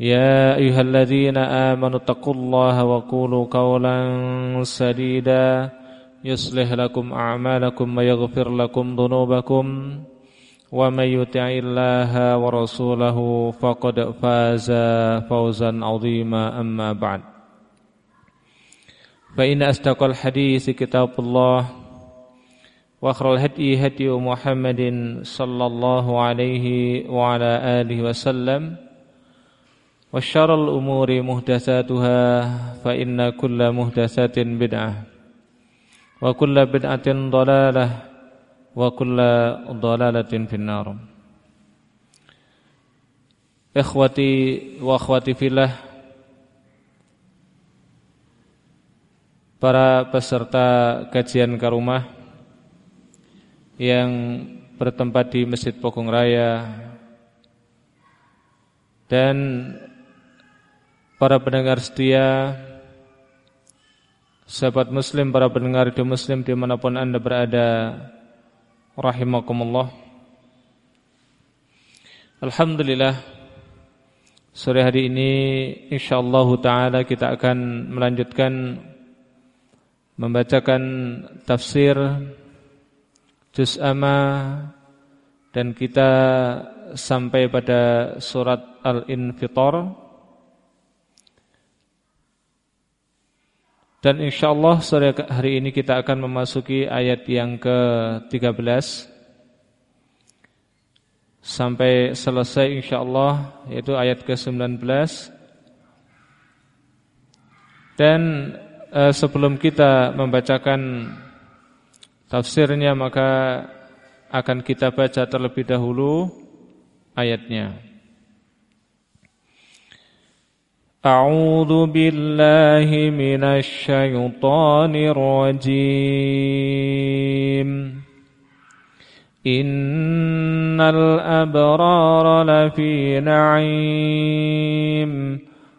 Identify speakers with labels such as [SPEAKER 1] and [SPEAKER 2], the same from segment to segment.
[SPEAKER 1] يا أيها الذين آمنوا اتقوا الله وقولوا قولا سديدا. يصلح لكم أعمالكم ويغفر لكم ذنوبكم. ومن يطع الله ورسوله فقد فاز فوزا عظيما. أما بعد فإن أصدق الحديث كتاب الله وأخر الهدي هدي محمد صلى الله عليه وعلى آله وسلم. وشر الأمور محدثاتها فإن كل محدثات بدعة وكل بدعة ضلالة وكل ضلالة في النار إخوتي وأخواتي في الله Para peserta kajian ke rumah Yang bertempat di Masjid Pokong Raya Dan para pendengar setia, sahabat muslim, para pendengar itu muslim di mana pun anda berada, rahimakumullah. Alhamdulillah, sore hari ini insyaallah taala kita akan melanjutkan membacakan tafsir juz amma dan kita sampai pada surat Al-Infitar Dan insyaallah sore hari ini kita akan memasuki ayat yang ke-13 sampai selesai insyaallah yaitu ayat ke-19. Dan eh, sebelum kita membacakan tafsirnya maka akan kita baca terlebih dahulu ayatnya. أعوذ بالله من الشيطان الرجيم. إن الأبرار لفي نعيم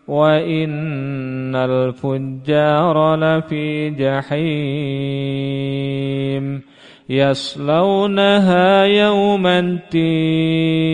[SPEAKER 1] وإن الفجار لفي جحيم. يصلونها يوم الدين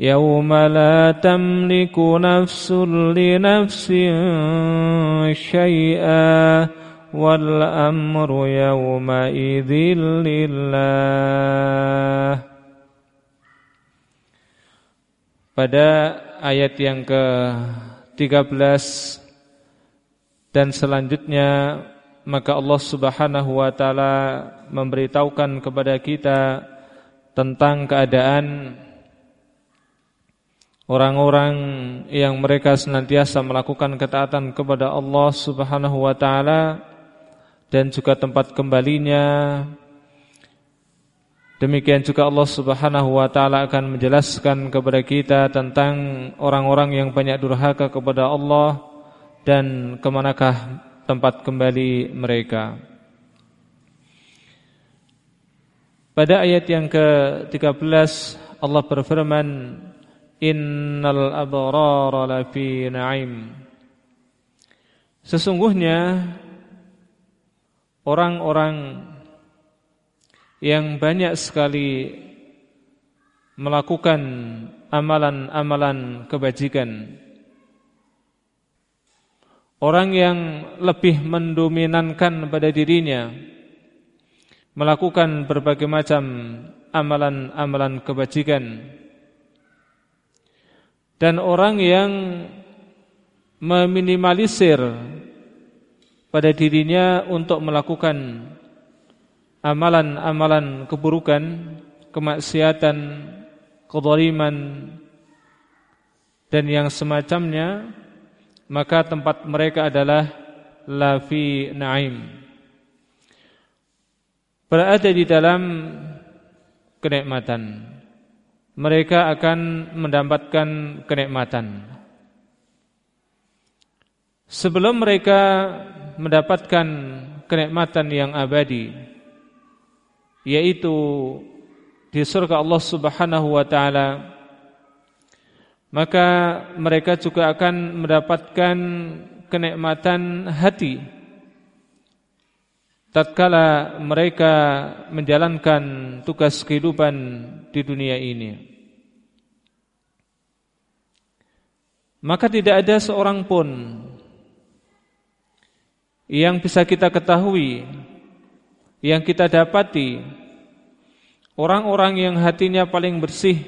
[SPEAKER 1] يوم لا تملك نفس لنفس شيئا والأمر يومئذ لله Pada ayat yang ke-13 dan selanjutnya maka Allah Subhanahu wa taala memberitahukan kepada kita tentang keadaan orang-orang yang mereka senantiasa melakukan ketaatan kepada Allah Subhanahu wa taala dan juga tempat kembalinya Demikian juga Allah Subhanahu wa taala akan menjelaskan kepada kita tentang orang-orang yang banyak durhaka kepada Allah dan ke manakah tempat kembali mereka. Pada ayat yang ke-13 Allah berfirman Innal abrara lafi na'im Sesungguhnya orang-orang yang banyak sekali melakukan amalan-amalan kebajikan. Orang yang lebih mendominankan pada dirinya melakukan berbagai macam amalan-amalan kebajikan. Dan orang yang meminimalisir pada dirinya untuk melakukan amalan-amalan keburukan, kemaksiatan, kezaliman dan yang semacamnya, maka tempat mereka adalah lafi naim. Berada di dalam kenikmatan. Mereka akan mendapatkan kenikmatan. Sebelum mereka mendapatkan kenikmatan yang abadi, yaitu di surga Allah Subhanahu wa taala maka mereka juga akan mendapatkan kenikmatan hati tatkala mereka menjalankan tugas kehidupan di dunia ini. Maka tidak ada seorang pun yang bisa kita ketahui yang kita dapati orang-orang yang hatinya paling bersih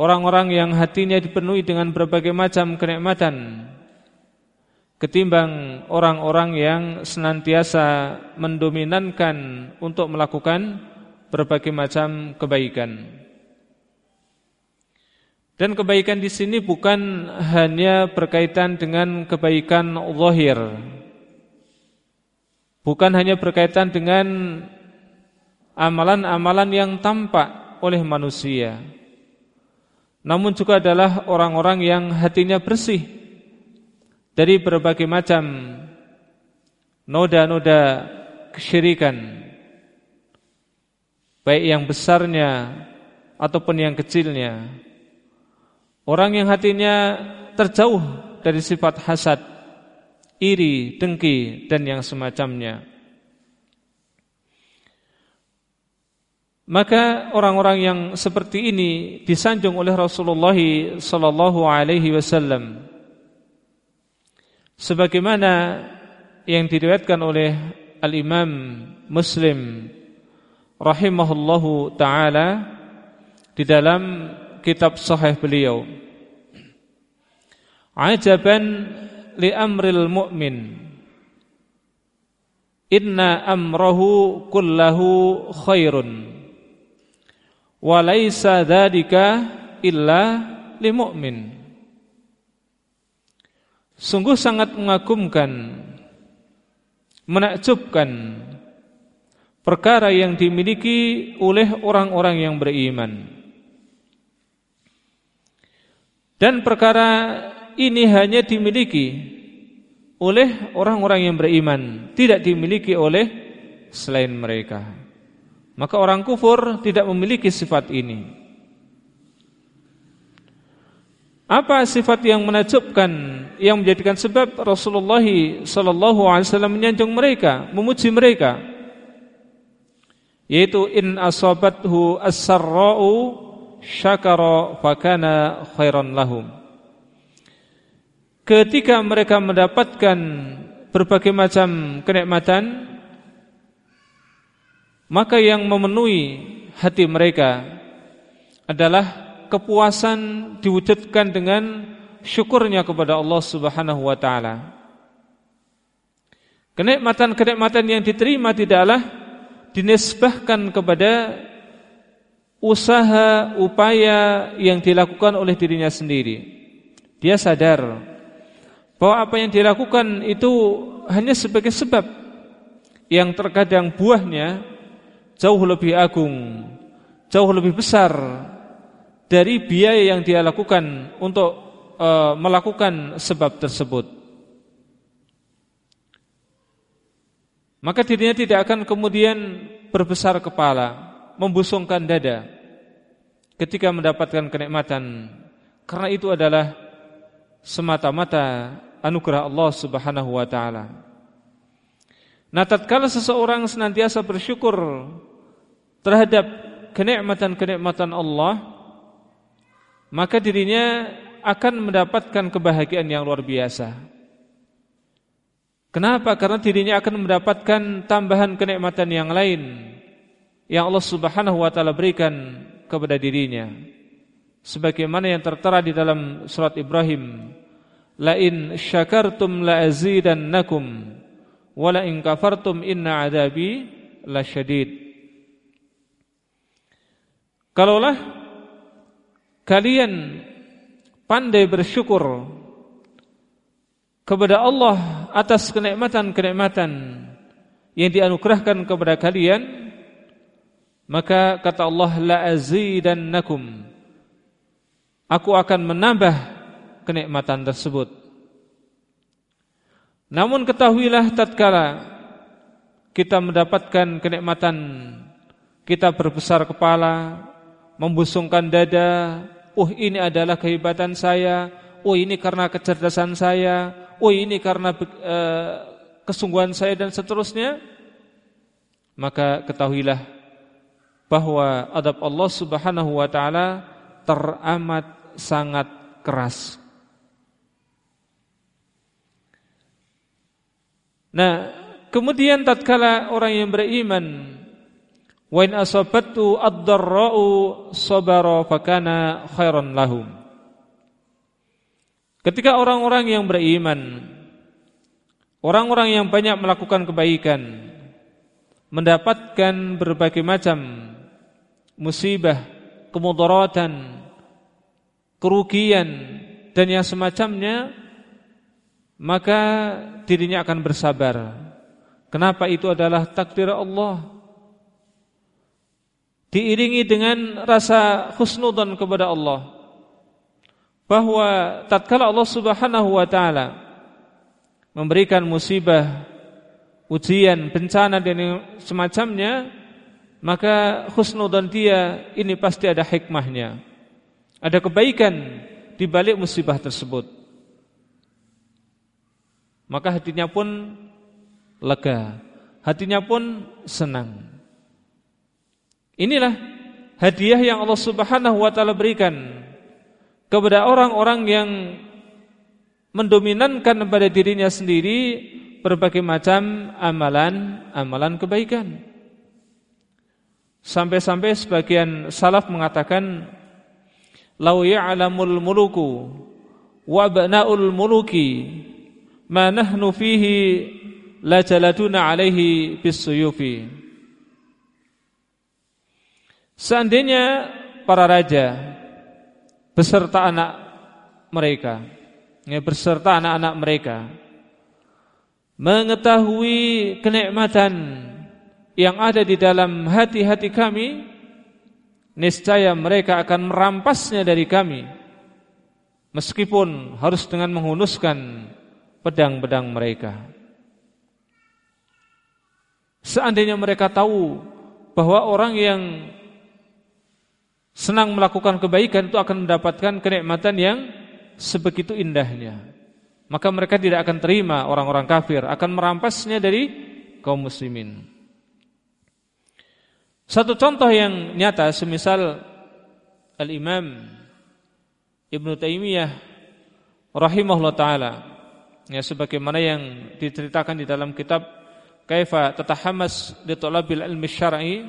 [SPEAKER 1] orang-orang yang hatinya dipenuhi dengan berbagai macam kenikmatan ketimbang orang-orang yang senantiasa mendominankan untuk melakukan berbagai macam kebaikan. Dan kebaikan di sini bukan hanya berkaitan dengan kebaikan zahir, bukan hanya berkaitan dengan amalan-amalan yang tampak oleh manusia. Namun juga adalah orang-orang yang hatinya bersih dari berbagai macam noda-noda kesyirikan baik yang besarnya ataupun yang kecilnya orang yang hatinya terjauh dari sifat hasad iri, dengki dan yang semacamnya. Maka orang-orang yang seperti ini disanjung oleh Rasulullah sallallahu alaihi wasallam. Sebagaimana yang diriwayatkan oleh Al-Imam Muslim rahimahullahu taala di dalam kitab sahih beliau. Ajaban li amril mu'min. Inna amrahu kullahu khairun. Wa laisa dzalika illa li mu'min Sungguh sangat mengagumkan menakjubkan perkara yang dimiliki oleh orang-orang yang beriman dan perkara ini hanya dimiliki oleh orang-orang yang beriman, tidak dimiliki oleh selain mereka. Maka orang kufur tidak memiliki sifat ini. Apa sifat yang menakjubkan yang menjadikan sebab Rasulullah sallallahu alaihi wasallam menyanjung mereka, memuji mereka? Yaitu in asabathu as-sarra'u syakara fakana khairan lahum ketika mereka mendapatkan berbagai macam kenikmatan maka yang memenuhi hati mereka adalah kepuasan diwujudkan dengan syukurnya kepada Allah Subhanahu wa taala. Kenikmatan-kenikmatan yang diterima tidaklah dinisbahkan kepada usaha upaya yang dilakukan oleh dirinya sendiri. Dia sadar bahwa apa yang dilakukan itu hanya sebagai sebab yang terkadang buahnya jauh lebih agung, jauh lebih besar dari biaya yang dia lakukan untuk e, melakukan sebab tersebut. Maka dirinya tidak akan kemudian berbesar kepala, membusungkan dada ketika mendapatkan kenikmatan karena itu adalah semata-mata anugerah Allah Subhanahu wa taala. Nah, tatkala seseorang senantiasa bersyukur terhadap kenikmatan-kenikmatan Allah, maka dirinya akan mendapatkan kebahagiaan yang luar biasa. Kenapa? Karena dirinya akan mendapatkan tambahan kenikmatan yang lain yang Allah Subhanahu wa taala berikan kepada dirinya. Sebagaimana yang tertera di dalam surat Ibrahim, "La in syakartum la azidannakum wa la in kafartum inna adabi lasyadid." Kalaulah kalian pandai bersyukur kepada Allah atas kenikmatan-kenikmatan yang dianugerahkan kepada kalian. Maka kata Allah la azidannakum. Aku akan menambah kenikmatan tersebut. Namun ketahuilah tatkala kita mendapatkan kenikmatan kita berbesar kepala membusungkan dada Oh ini adalah kehebatan saya. Oh ini karena kecerdasan saya. Oh ini karena uh, kesungguhan saya dan seterusnya. Maka ketahuilah bahwa adab Allah subhanahu wa ta'ala teramat sangat keras. Nah kemudian tatkala orang yang beriman Wa in asabatu ad-dharra'u sabara fakana khairan lahum. Ketika orang-orang yang beriman Orang-orang yang banyak melakukan kebaikan Mendapatkan berbagai macam Musibah Kemudaratan Kerugian Dan yang semacamnya Maka dirinya akan bersabar Kenapa itu adalah takdir Allah diiringi dengan rasa husnudzon kepada Allah bahwa tatkala Allah Subhanahu wa taala memberikan musibah, ujian, bencana dan semacamnya, maka husnudzon dia ini pasti ada hikmahnya. Ada kebaikan di balik musibah tersebut. Maka hatinya pun lega, hatinya pun senang. Inilah hadiah yang Allah Subhanahu wa taala berikan kepada orang-orang yang mendominankan pada dirinya sendiri berbagai macam amalan-amalan kebaikan. Sampai-sampai sebagian salaf mengatakan lau ya'lamul muluku wa ba'naul muluki ma nahnu fihi la jaladuna alaihi bisuyufi. Seandainya para raja beserta anak mereka, ya, beserta anak-anak mereka mengetahui kenikmatan yang ada di dalam hati-hati kami, niscaya mereka akan merampasnya dari kami, meskipun harus dengan menghunuskan pedang-pedang mereka. Seandainya mereka tahu bahwa orang yang senang melakukan kebaikan itu akan mendapatkan kenikmatan yang sebegitu indahnya. Maka mereka tidak akan terima orang-orang kafir, akan merampasnya dari kaum muslimin. Satu contoh yang nyata semisal Al-Imam Ibnu Taimiyah rahimahullah taala ya sebagaimana yang diceritakan di dalam kitab Kaifa Tatahammas li Talabil Ilmi Syar'i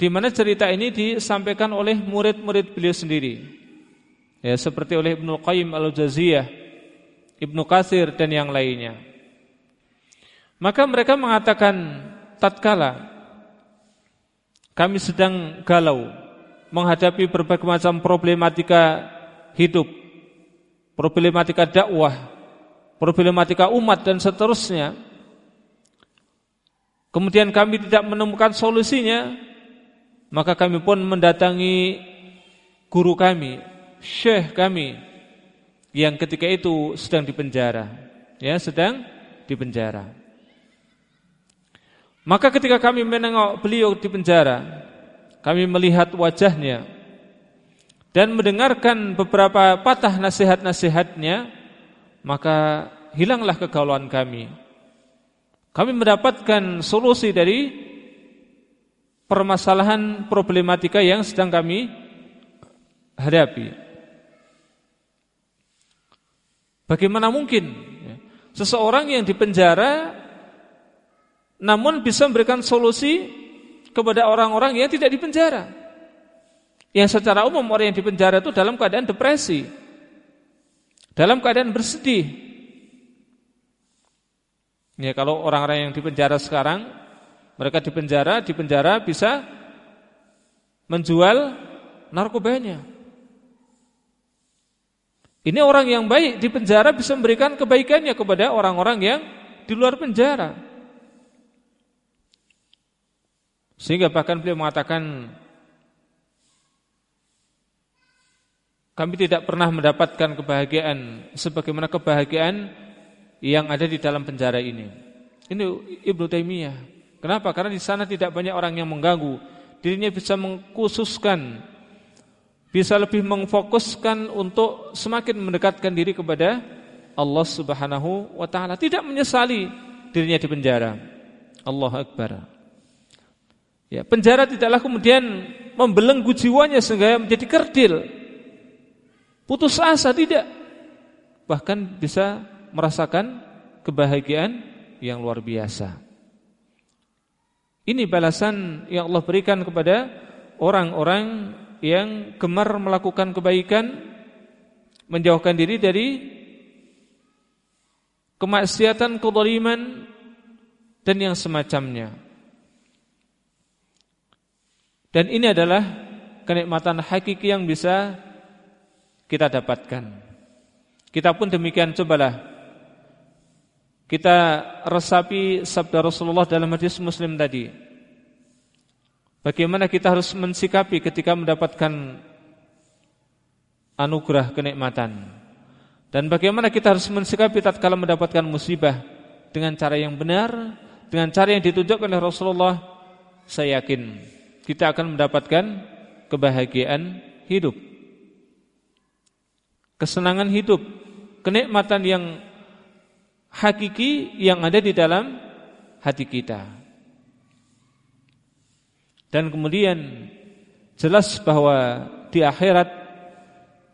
[SPEAKER 1] di mana cerita ini disampaikan oleh murid-murid beliau sendiri. Ya, seperti oleh Ibnu Qayyim Al-Jaziyah, Ibnu Katsir dan yang lainnya. Maka mereka mengatakan tatkala kami sedang galau menghadapi berbagai macam problematika hidup, problematika dakwah, problematika umat dan seterusnya, kemudian kami tidak menemukan solusinya, maka kami pun mendatangi guru kami, syekh kami yang ketika itu sedang dipenjara, ya sedang dipenjara. Maka ketika kami menengok beliau di penjara, kami melihat wajahnya dan mendengarkan beberapa patah nasihat-nasihatnya, maka hilanglah kegalauan kami. Kami mendapatkan solusi dari permasalahan problematika yang sedang kami hadapi. Bagaimana mungkin seseorang yang dipenjara namun bisa memberikan solusi kepada orang-orang yang tidak dipenjara? Yang secara umum orang yang dipenjara itu dalam keadaan depresi, dalam keadaan bersedih. Ya, kalau orang-orang yang dipenjara sekarang mereka di penjara, di penjara bisa menjual narkobanya. Ini orang yang baik di penjara bisa memberikan kebaikannya kepada orang-orang yang di luar penjara. Sehingga bahkan beliau mengatakan kami tidak pernah mendapatkan kebahagiaan sebagaimana kebahagiaan yang ada di dalam penjara ini. Ini Ibnu Taimiyah Kenapa? Karena di sana tidak banyak orang yang mengganggu. Dirinya bisa mengkhususkan, bisa lebih mengfokuskan untuk semakin mendekatkan diri kepada Allah Subhanahu wa taala, tidak menyesali dirinya di penjara. Allah Akbar. Ya, penjara tidaklah kemudian membelenggu jiwanya sehingga menjadi kerdil. Putus asa tidak. Bahkan bisa merasakan kebahagiaan yang luar biasa. Ini balasan yang Allah berikan kepada orang-orang yang gemar melakukan kebaikan, menjauhkan diri dari kemaksiatan, kezaliman dan yang semacamnya. Dan ini adalah kenikmatan hakiki yang bisa kita dapatkan. Kita pun demikian cobalah kita resapi sabda Rasulullah dalam hadis Muslim tadi. Bagaimana kita harus mensikapi ketika mendapatkan anugerah kenikmatan dan bagaimana kita harus mensikapi tatkala mendapatkan musibah dengan cara yang benar, dengan cara yang ditunjukkan oleh Rasulullah, saya yakin kita akan mendapatkan kebahagiaan hidup. Kesenangan hidup, kenikmatan yang hakiki yang ada di dalam hati kita. Dan kemudian jelas bahwa di akhirat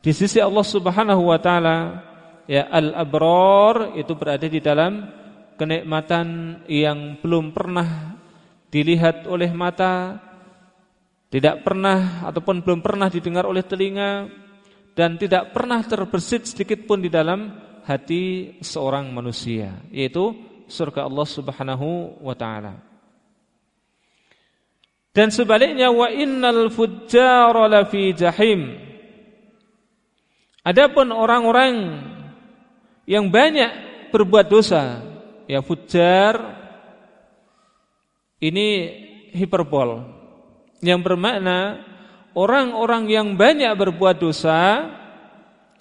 [SPEAKER 1] di sisi Allah Subhanahu wa taala ya al-abrar itu berada di dalam kenikmatan yang belum pernah dilihat oleh mata, tidak pernah ataupun belum pernah didengar oleh telinga dan tidak pernah terbersit sedikit pun di dalam hati seorang manusia yaitu surga Allah Subhanahu wa taala. Dan sebaliknya wa innal fujjara lafi jahim. Adapun orang-orang yang banyak berbuat dosa, ya fujjar ini hiperbol yang bermakna orang-orang yang banyak berbuat dosa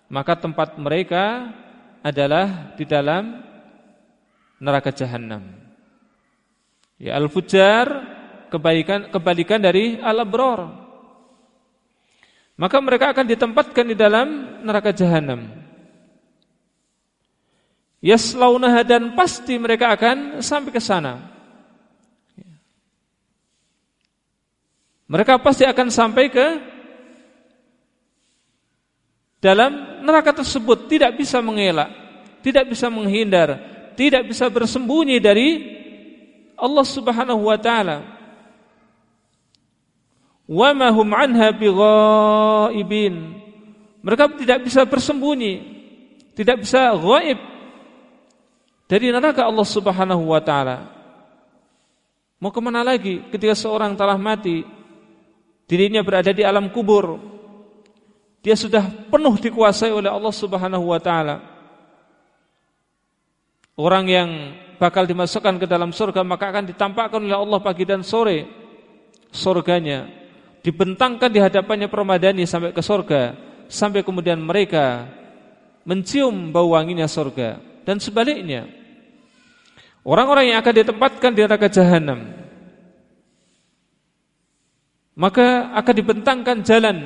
[SPEAKER 1] maka tempat mereka adalah di dalam neraka jahanam. Ya al-fujar kebaikan kebalikan dari al-abrar. Maka mereka akan ditempatkan di dalam neraka jahanam. Yaslaunaha dan pasti mereka akan sampai ke sana. Mereka pasti akan sampai ke dalam neraka tersebut tidak bisa mengelak, tidak bisa menghindar, tidak bisa bersembunyi dari Allah Subhanahu wa taala. Wa ma hum anha bighaibin. Mereka tidak bisa bersembunyi, tidak bisa gaib dari neraka Allah Subhanahu wa taala. Mau ke mana lagi ketika seorang telah mati, dirinya berada di alam kubur, dia sudah penuh dikuasai oleh Allah Subhanahu wa taala. Orang yang bakal dimasukkan ke dalam surga maka akan ditampakkan oleh Allah pagi dan sore surganya dibentangkan di hadapannya permadani sampai ke surga sampai kemudian mereka mencium bau wanginya surga dan sebaliknya orang-orang yang akan ditempatkan di neraka jahanam maka akan dibentangkan jalan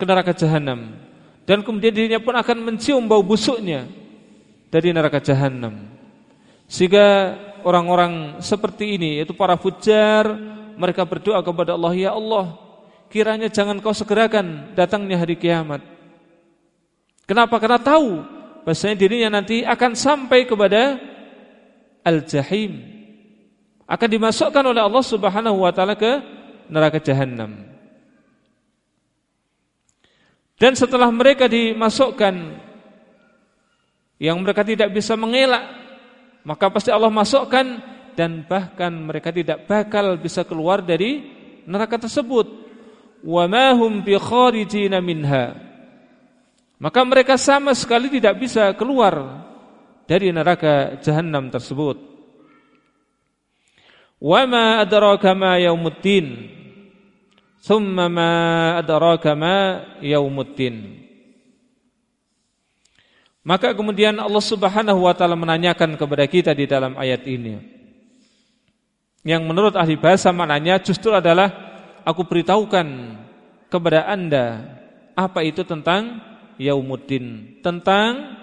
[SPEAKER 1] ke neraka jahanam dan kemudian dirinya pun akan mencium bau busuknya dari neraka jahanam. Sehingga orang-orang seperti ini yaitu para fujar mereka berdoa kepada Allah, "Ya Allah, kiranya jangan kau segerakan datangnya hari kiamat." Kenapa? Karena tahu bahasanya dirinya nanti akan sampai kepada al-jahim. Akan dimasukkan oleh Allah Subhanahu wa taala ke neraka jahanam. Dan setelah mereka dimasukkan yang mereka tidak bisa mengelak maka pasti Allah masukkan dan bahkan mereka tidak bakal bisa keluar dari neraka tersebut. Wa ma hum bi kharijina minha. Maka mereka sama sekali tidak bisa keluar dari neraka jahanam tersebut. Wa ma adraka ma yaumuddin thumma ma adraka ma yaumuddin maka kemudian Allah Subhanahu wa taala menanyakan kepada kita di dalam ayat ini. Yang menurut ahli bahasa maknanya justru adalah aku beritahukan kepada Anda apa itu tentang yaumuddin, tentang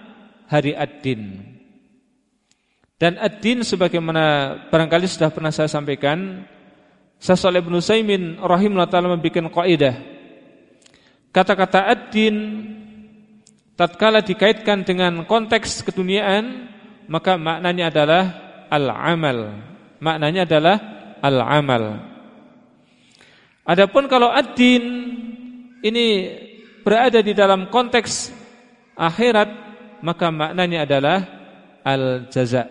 [SPEAKER 1] hari ad-din. Dan ad-din sebagaimana barangkali sudah pernah saya sampaikan, Syaikh Ibnu Saimin rahimahullah taala membuat kaidah. Kata-kata ad-din tatkala dikaitkan dengan konteks keduniaan maka maknanya adalah al-amal maknanya adalah al-amal. Adapun kalau ad-din ini berada di dalam konteks akhirat maka maknanya adalah al-jaza.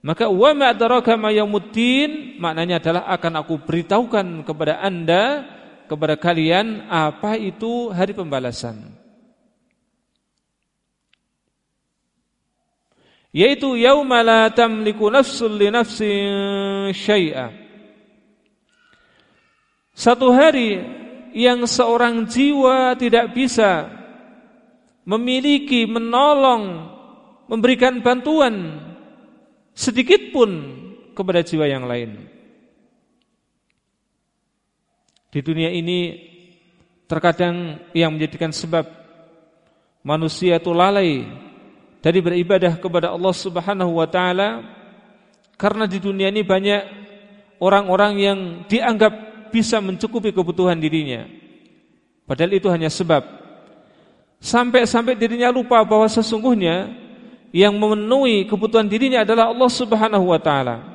[SPEAKER 1] Maka wa ma adraka ma yaumuddin maknanya adalah akan aku beritahukan kepada Anda kepada kalian apa itu hari pembalasan yaitu yauma la tamliku nafsun li nafsin syai'a. Satu hari yang seorang jiwa tidak bisa memiliki menolong memberikan bantuan sedikit pun kepada jiwa yang lain. Di dunia ini terkadang yang menjadikan sebab manusia itu lalai dari beribadah kepada Allah Subhanahu wa taala karena di dunia ini banyak orang-orang yang dianggap bisa mencukupi kebutuhan dirinya. Padahal itu hanya sebab sampai-sampai dirinya lupa bahwa sesungguhnya yang memenuhi kebutuhan dirinya adalah Allah Subhanahu wa taala.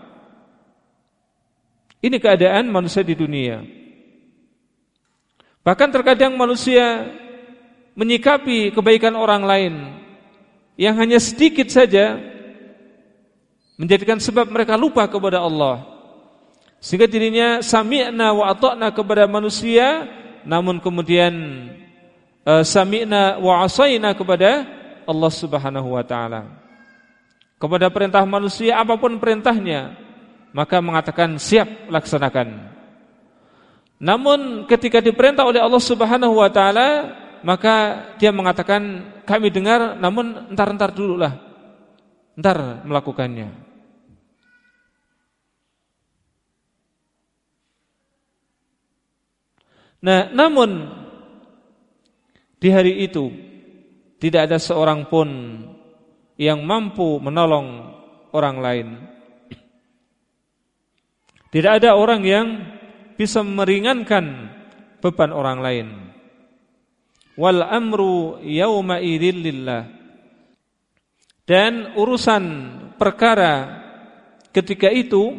[SPEAKER 1] Ini keadaan manusia di dunia. Bahkan terkadang manusia menyikapi kebaikan orang lain yang hanya sedikit saja menjadikan sebab mereka lupa kepada Allah. Sehingga dirinya sami'na wa ata'na kepada manusia namun kemudian uh, sami'na wa asayna kepada Allah Subhanahu wa taala. Kepada perintah manusia apa pun perintahnya maka mengatakan siap laksanakan. Namun ketika diperintah oleh Allah Subhanahu wa taala maka dia mengatakan kami dengar namun entar-entar dulu lah entar melakukannya. Nah namun di hari itu tidak ada seorang pun yang mampu menolong orang lain. Tidak ada orang yang bisa meringankan beban orang lain wal amru yauma lillah. Dan urusan perkara ketika itu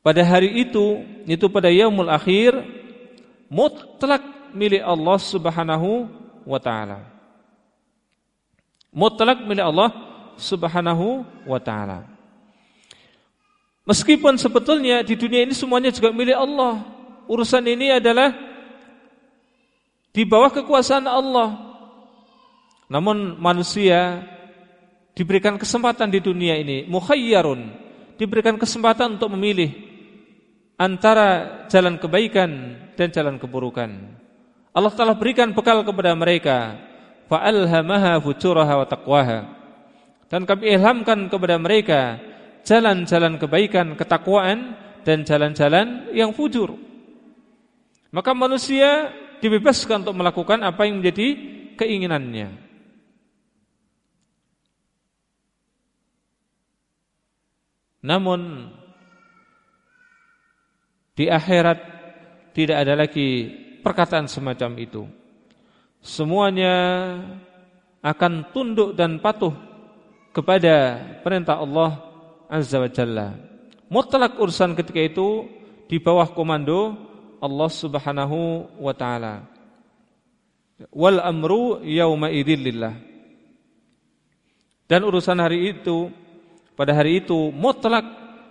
[SPEAKER 1] pada hari itu itu pada yaumul akhir mutlak milik Allah Subhanahu wa taala. Mutlak milik Allah Subhanahu wa taala. Meskipun sebetulnya di dunia ini semuanya juga milik Allah urusan ini adalah di bawah kekuasaan Allah. Namun manusia diberikan kesempatan di dunia ini, mukhayyarun, diberikan kesempatan untuk memilih antara jalan kebaikan dan jalan keburukan. Allah telah berikan bekal kepada mereka, fa'alhamaha fujuraha wa taqwaha. Dan kami ilhamkan kepada mereka jalan-jalan kebaikan, ketakwaan dan jalan-jalan yang fujur. Maka manusia dibebaskan untuk melakukan apa yang menjadi keinginannya. Namun di akhirat tidak ada lagi perkataan semacam itu. Semuanya akan tunduk dan patuh kepada perintah Allah Azza wa Jalla. Mutlak urusan ketika itu di bawah komando Allah Subhanahu wa taala. Wal amru yauma idzil Dan urusan hari itu pada hari itu mutlak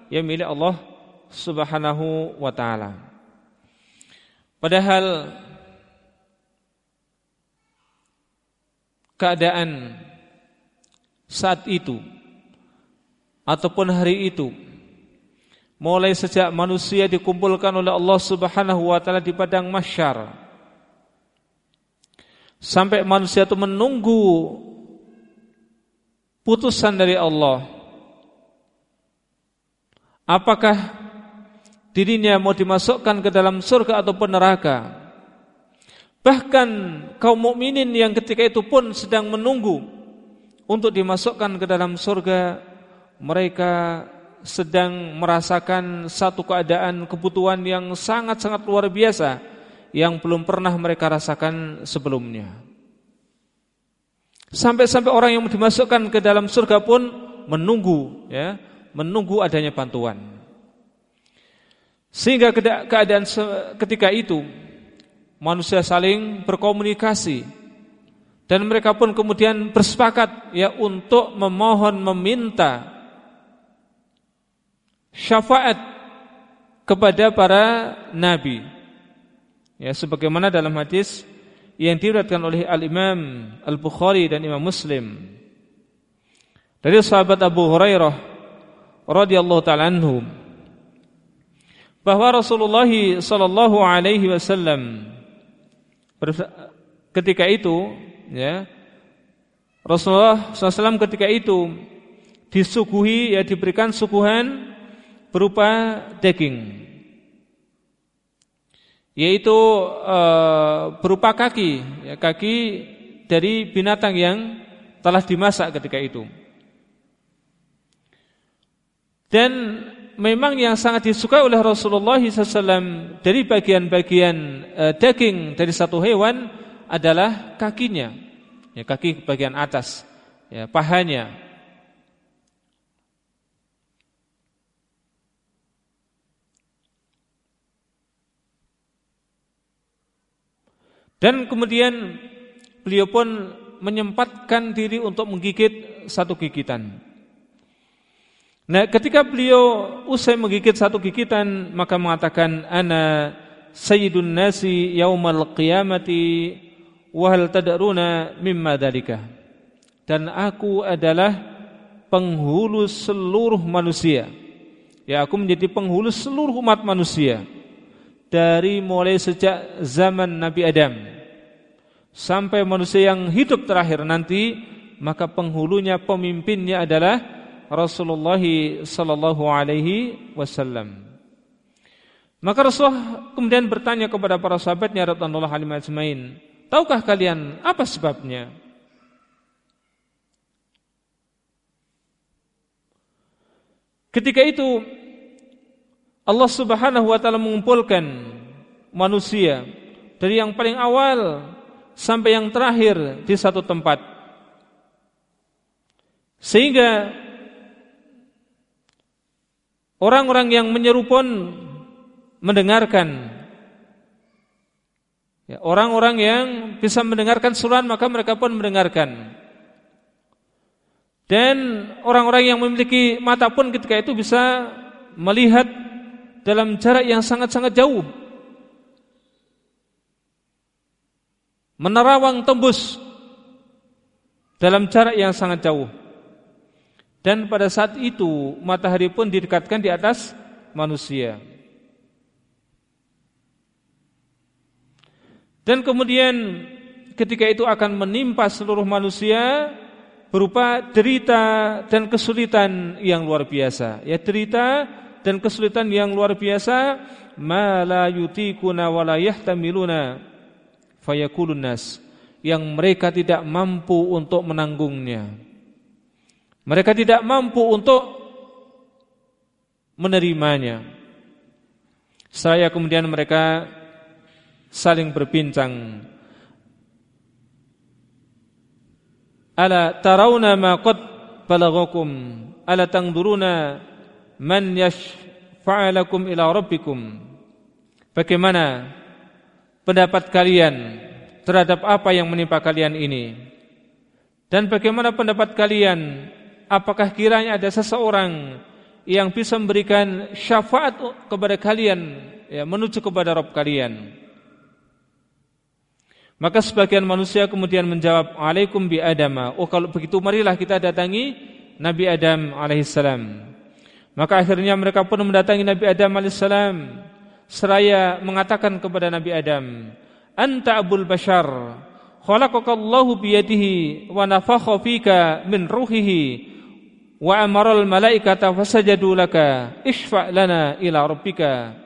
[SPEAKER 1] yang milik Allah Subhanahu wa taala. Padahal keadaan saat itu ataupun hari itu mulai sejak manusia dikumpulkan oleh Allah Subhanahu wa taala di padang mahsyar sampai manusia itu menunggu putusan dari Allah Apakah dirinya mau dimasukkan ke dalam surga ataupun neraka? Bahkan kaum mukminin yang ketika itu pun sedang menunggu untuk dimasukkan ke dalam surga, mereka sedang merasakan satu keadaan kebutuhan yang sangat-sangat luar biasa yang belum pernah mereka rasakan sebelumnya. Sampai-sampai orang yang dimasukkan ke dalam surga pun menunggu ya, menunggu adanya bantuan. Sehingga keadaan ketika itu manusia saling berkomunikasi dan mereka pun kemudian bersepakat ya untuk memohon meminta syafaat kepada para nabi. Ya sebagaimana dalam hadis yang diriwayatkan oleh Al-Imam Al-Bukhari dan Imam Muslim dari sahabat Abu Hurairah radhiyallahu taala anhum bahwa Rasulullah sallallahu alaihi wasallam ketika itu ya Rasulullah SAW ketika itu disuguhi ya diberikan suguhan berupa daging yaitu e, berupa kaki ya, kaki dari binatang yang telah dimasak ketika itu dan memang yang sangat disukai oleh Rasulullah SAW dari bagian-bagian e, daging dari satu hewan adalah kakinya, ya, kaki bagian atas, ya, pahanya. Dan kemudian beliau pun menyempatkan diri untuk menggigit satu gigitan. Nah, ketika beliau usai menggigit satu gigitan maka mengatakan ana sayyidun nasi yaumal qiyamati wa hal tadruna mimma dalika. Dan aku adalah penghulu seluruh manusia. Ya, aku menjadi penghulu seluruh umat manusia dari mulai sejak zaman Nabi Adam sampai manusia yang hidup terakhir nanti, maka penghulunya pemimpinnya adalah Rasulullah sallallahu alaihi wasallam. Maka Rasulullah kemudian bertanya kepada para sahabatnya radhiyallahu anhum ajmain, "Tahukah kalian apa sebabnya?" Ketika itu Allah Subhanahu wa taala mengumpulkan manusia dari yang paling awal sampai yang terakhir di satu tempat. Sehingga Orang-orang yang menyeru pun mendengarkan. Ya, orang-orang yang bisa mendengarkan suran maka mereka pun mendengarkan. Dan orang-orang yang memiliki mata pun ketika itu bisa melihat dalam jarak yang sangat-sangat jauh. Menerawang tembus dalam jarak yang sangat jauh. Dan pada saat itu matahari pun didekatkan di atas manusia. Dan kemudian ketika itu akan menimpa seluruh manusia berupa derita dan kesulitan yang luar biasa. Ya derita dan kesulitan yang luar biasa ma la yutikuna wa fayakulun nas yang mereka tidak mampu untuk menanggungnya. Mereka tidak mampu untuk menerimanya. Saya kemudian mereka saling berbincang. Ala tarawna ma qad balaghakum ala tangduruna man yashfa'alakum ila rabbikum Bagaimana pendapat kalian terhadap apa yang menimpa kalian ini Dan bagaimana pendapat kalian Apakah kiranya ada seseorang Yang bisa memberikan syafaat kepada kalian ya, Menuju kepada Rabb kalian maka sebagian manusia kemudian menjawab, Alaikum bi Adama. Oh kalau begitu marilah kita datangi Nabi Adam alaihissalam. Maka akhirnya mereka pun mendatangi Nabi Adam alaihissalam. Seraya mengatakan kepada Nabi Adam, Anta abul bashar, khalaqakallahu biyadihi wa nafakha fika min ruhihi wa amaral malaikata fasajadu laka ishfa' lana ila rabbika.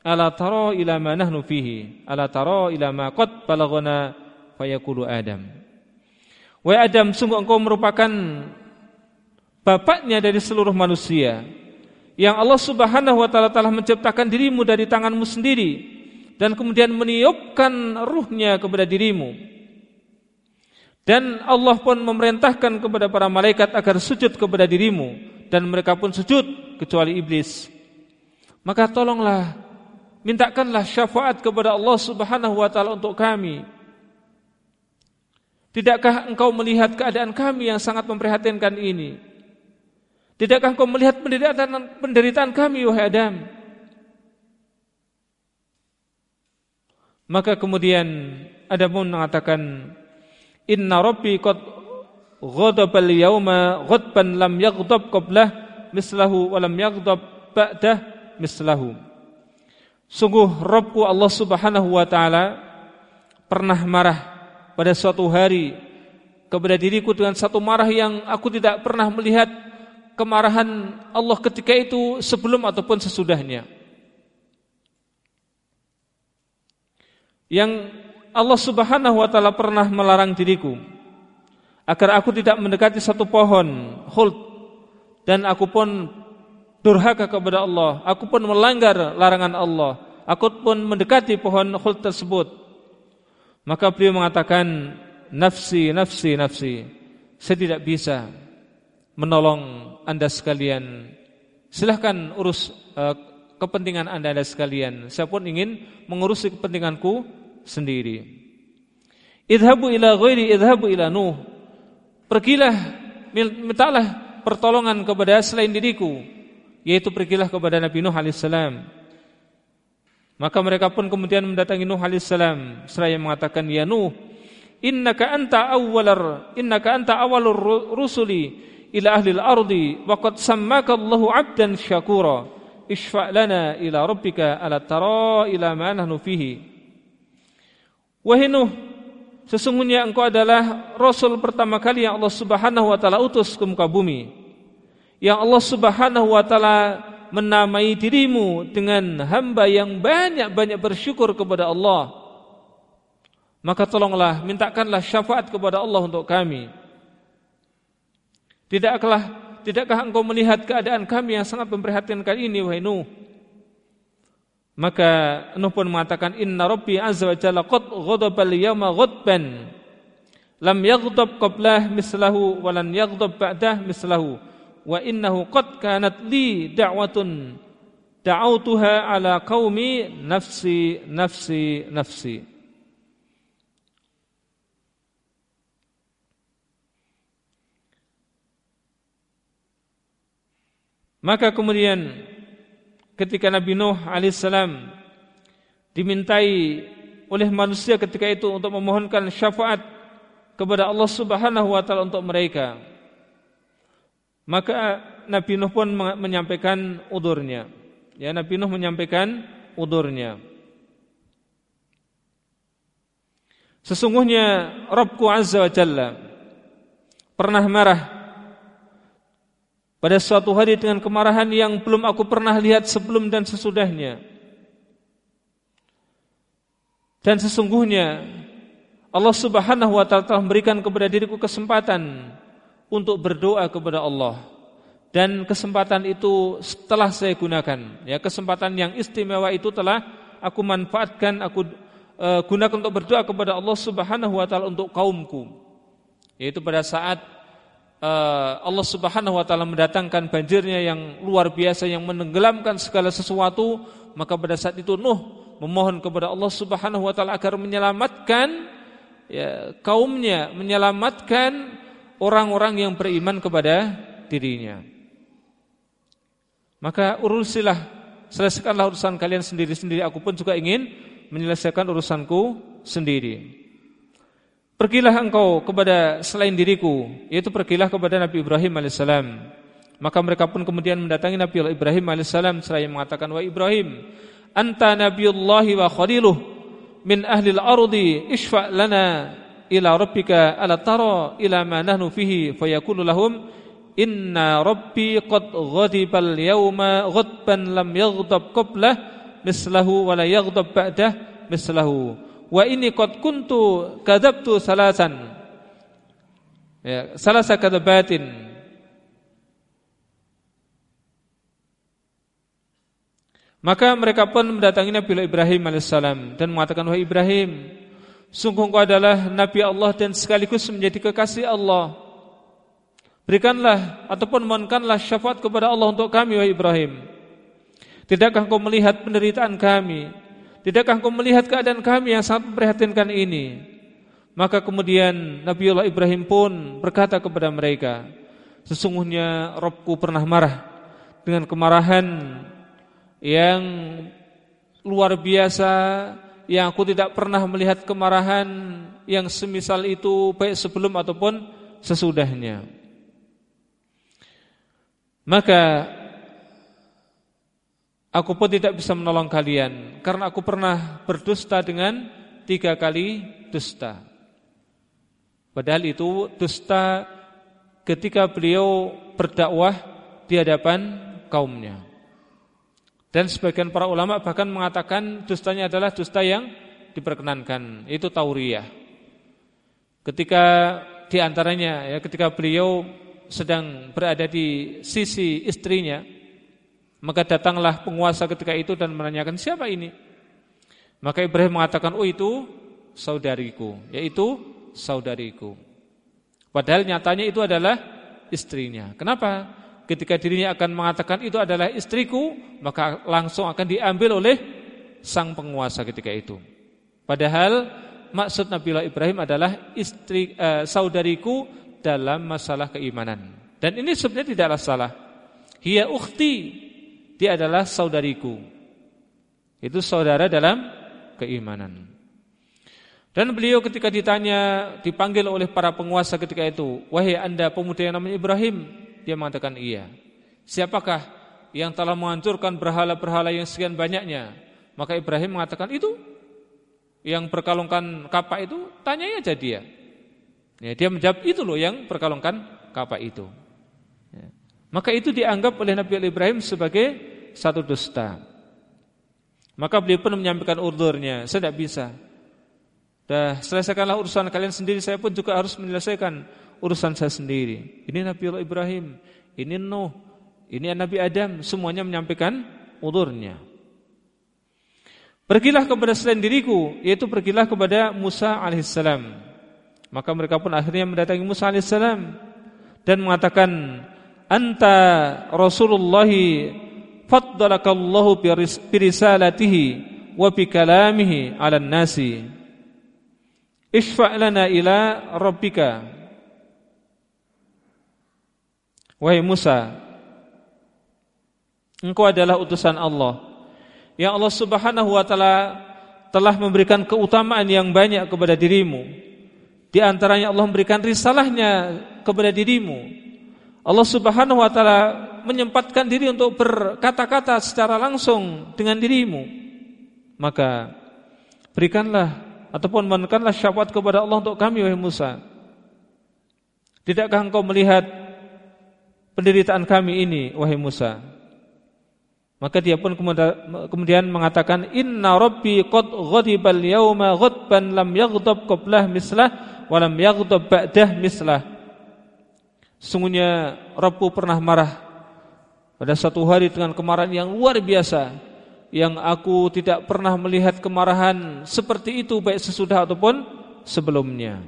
[SPEAKER 1] Ala tara ila ma nahnu fihi? Ala tara ila ma qad balagana Fayaqulu Adam. Wahai Adam sungguh engkau merupakan Bapaknya dari seluruh manusia Yang Allah subhanahu wa ta'ala telah menciptakan dirimu dari tanganmu sendiri Dan kemudian meniupkan ruhnya kepada dirimu Dan Allah pun memerintahkan kepada para malaikat agar sujud kepada dirimu Dan mereka pun sujud kecuali iblis Maka tolonglah mintakanlah syafaat kepada Allah Subhanahu wa taala untuk kami. Tidakkah engkau melihat keadaan kami yang sangat memprihatinkan ini? Tidakkah engkau melihat penderitaan, penderitaan kami wahai Adam? Maka kemudian Adam pun mengatakan Inna Rabbi qad ghadaba al-yawma ghadban lam yaghdab qablah mislahu wa lam yaghdab ba'dah mislahu. Sungguh Rabbku Allah subhanahu wa ta'ala Pernah marah pada suatu hari Kepada diriku dengan satu marah yang aku tidak pernah melihat Kemarahan Allah ketika itu sebelum ataupun sesudahnya Yang Allah subhanahu wa ta'ala pernah melarang diriku Agar aku tidak mendekati satu pohon Hult Dan aku pun durhaka kepada Allah, aku pun melanggar larangan Allah, aku pun mendekati pohon khuld tersebut. Maka beliau mengatakan, nafsi, nafsi, nafsi. Saya tidak bisa menolong anda sekalian. Silahkan urus uh, kepentingan anda, anda sekalian. Saya pun ingin mengurusi kepentinganku sendiri. Idhabu ila ghairi idhabu ila Nuh. Pergilah, mintalah pertolongan kepada selain diriku yaitu pergilah kepada Nabi Nuh alaihissalam. Maka mereka pun kemudian mendatangi Nuh alaihissalam seraya mengatakan ya Nuh innaka anta awwalar innaka anta awwalur rusuli ila ahli al-ardi wa qad sammaka Allahu 'abdan syakura ishfa' lana ila rabbika ala tara ila ma nahnu fihi Wahai sesungguhnya engkau adalah rasul pertama kali yang Allah Subhanahu wa taala utus ke muka bumi yang Allah Subhanahu wa taala menamai dirimu dengan hamba yang banyak-banyak bersyukur kepada Allah. Maka tolonglah mintakanlah syafaat kepada Allah untuk kami. Tidakkah tidakkah engkau melihat keadaan kami yang sangat memprihatinkan ini wahai Nuh? Maka Nuh pun mengatakan inna rabbi azza wa jalla qad ghadaba al-yawma ghadban lam yaghdab qablah mislahu wa lan yaghdab ba'dah mislahu wa innahu qad kanat li da'watun da'autuha ala qaumi nafsi nafsi nafsi Maka kemudian ketika Nabi Nuh alaihissalam dimintai oleh manusia ketika itu untuk memohonkan syafaat kepada Allah Subhanahu wa taala untuk mereka Maka Nabi Nuh pun menyampaikan udurnya. Ya Nabi Nuh menyampaikan udurnya. Sesungguhnya Rabbku Azza wa Jalla pernah marah pada suatu hari dengan kemarahan yang belum aku pernah lihat sebelum dan sesudahnya. Dan sesungguhnya Allah Subhanahu wa taala telah memberikan kepada diriku kesempatan untuk berdoa kepada Allah. Dan kesempatan itu setelah saya gunakan, ya kesempatan yang istimewa itu telah aku manfaatkan, aku uh, gunakan untuk berdoa kepada Allah Subhanahu wa taala untuk kaumku. Yaitu pada saat Allah Subhanahu wa taala mendatangkan banjirnya yang luar biasa yang menenggelamkan segala sesuatu, maka pada saat itu Nuh memohon kepada Allah Subhanahu wa taala agar menyelamatkan ya, kaumnya, menyelamatkan orang-orang yang beriman kepada dirinya. Maka urusilah, selesaikanlah urusan kalian sendiri-sendiri. Aku pun juga ingin menyelesaikan urusanku sendiri. Pergilah engkau kepada selain diriku, yaitu pergilah kepada Nabi Ibrahim alaihissalam. Maka mereka pun kemudian mendatangi Nabi Ibrahim alaihissalam seraya mengatakan, Wahai Ibrahim, anta nabiyullahi wa khaliluh min ahli al-ardi ishfa' lana ila rabbika ala tara ila ma nahnu fihi fayaqulu lahum inna rabbi qad ghadibal yawma ghadban lam yaghdab qablah mislahu wa la yaghdab ba'dah mislahu wa inni qad kuntu kadabtu salasan ya salasa kadabatin Maka mereka pun mendatangi Nabi Ibrahim alaihissalam dan mengatakan wahai Ibrahim, sungguh engkau adalah Nabi Allah dan sekaligus menjadi kekasih Allah. Berikanlah ataupun mohonkanlah syafaat kepada Allah untuk kami wahai Ibrahim. Tidakkah engkau melihat penderitaan kami? Tidakkah engkau melihat keadaan kami yang sangat memprihatinkan ini? Maka kemudian Nabiullah Ibrahim pun berkata kepada mereka, sesungguhnya Robku pernah marah dengan kemarahan yang luar biasa yang aku tidak pernah melihat kemarahan yang semisal itu baik sebelum ataupun sesudahnya. Maka aku pun tidak bisa menolong kalian karena aku pernah berdusta dengan tiga kali dusta. Padahal itu dusta ketika beliau berdakwah di hadapan kaumnya. Dan sebagian para ulama bahkan mengatakan dustanya adalah dusta yang diperkenankan, itu tauriyah. Ketika di antaranya ya ketika beliau sedang berada di sisi istrinya, maka datanglah penguasa ketika itu dan menanyakan siapa ini. Maka Ibrahim mengatakan, "Oh itu saudariku, yaitu saudariku." Padahal nyatanya itu adalah istrinya. Kenapa? ketika dirinya akan mengatakan itu adalah istriku, maka langsung akan diambil oleh sang penguasa ketika itu. Padahal maksud Nabi Ibrahim adalah istri uh, saudariku dalam masalah keimanan. Dan ini sebenarnya tidaklah salah. Hiya ukhti, dia adalah saudariku. Itu saudara dalam keimanan. Dan beliau ketika ditanya, dipanggil oleh para penguasa ketika itu, wahai anda pemuda yang namanya Ibrahim, dia mengatakan iya. Siapakah yang telah menghancurkan berhala-berhala yang sekian banyaknya? Maka Ibrahim mengatakan itu yang berkalungkan kapak itu tanyanya aja dia. Ya, dia menjawab itu loh yang berkalungkan kapak itu. Maka itu dianggap oleh Nabi Ibrahim sebagai satu dusta. Maka beliau pun menyampaikan urdurnya, saya tidak bisa. Dah selesaikanlah urusan kalian sendiri, saya pun juga harus menyelesaikan urusan saya sendiri. Ini Nabi Allah Ibrahim, ini Nuh, ini Nabi Adam, semuanya menyampaikan udurnya. Pergilah kepada selain diriku, yaitu pergilah kepada Musa alaihissalam. Maka mereka pun akhirnya mendatangi Musa alaihissalam dan mengatakan, Anta Rasulullah faddalakallahu birisalatihi wa bikalamihi ala nasi. Ishfa' lana ila rabbika Wahai Musa, engkau adalah utusan Allah. Yang Allah Subhanahu wa taala telah memberikan keutamaan yang banyak kepada dirimu. Di antaranya Allah memberikan risalahnya kepada dirimu. Allah Subhanahu wa taala menyempatkan diri untuk berkata-kata secara langsung dengan dirimu, maka berikanlah ataupun mohonkanlah syafaat kepada Allah untuk kami wahai Musa. Tidakkah engkau melihat penderitaan kami ini wahai Musa? Maka dia pun kemudian mengatakan inna rabbi qad ghadibal yauma ghadban lam yaghdab qablah mislah wa lam yaghdab ba'dah mislah. Sungguhnya Rabbku pernah marah pada satu hari dengan kemarahan yang luar biasa yang aku tidak pernah melihat kemarahan seperti itu baik sesudah ataupun sebelumnya.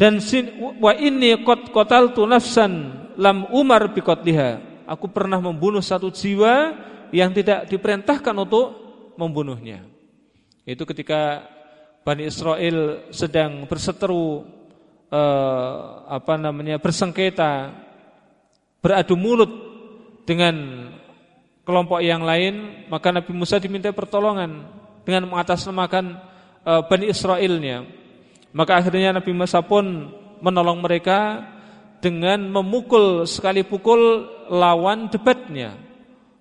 [SPEAKER 1] Dan wa inni qad qataltu nafsan lam umar biqatliha aku pernah membunuh satu jiwa yang tidak diperintahkan untuk membunuhnya. Itu ketika Bani Israel sedang berseteru eh, apa namanya bersengketa, beradu mulut dengan kelompok yang lain, maka Nabi Musa diminta pertolongan dengan mengatasnamakan eh, Bani Israelnya. Maka akhirnya Nabi Musa pun menolong mereka dengan memukul sekali pukul lawan debatnya.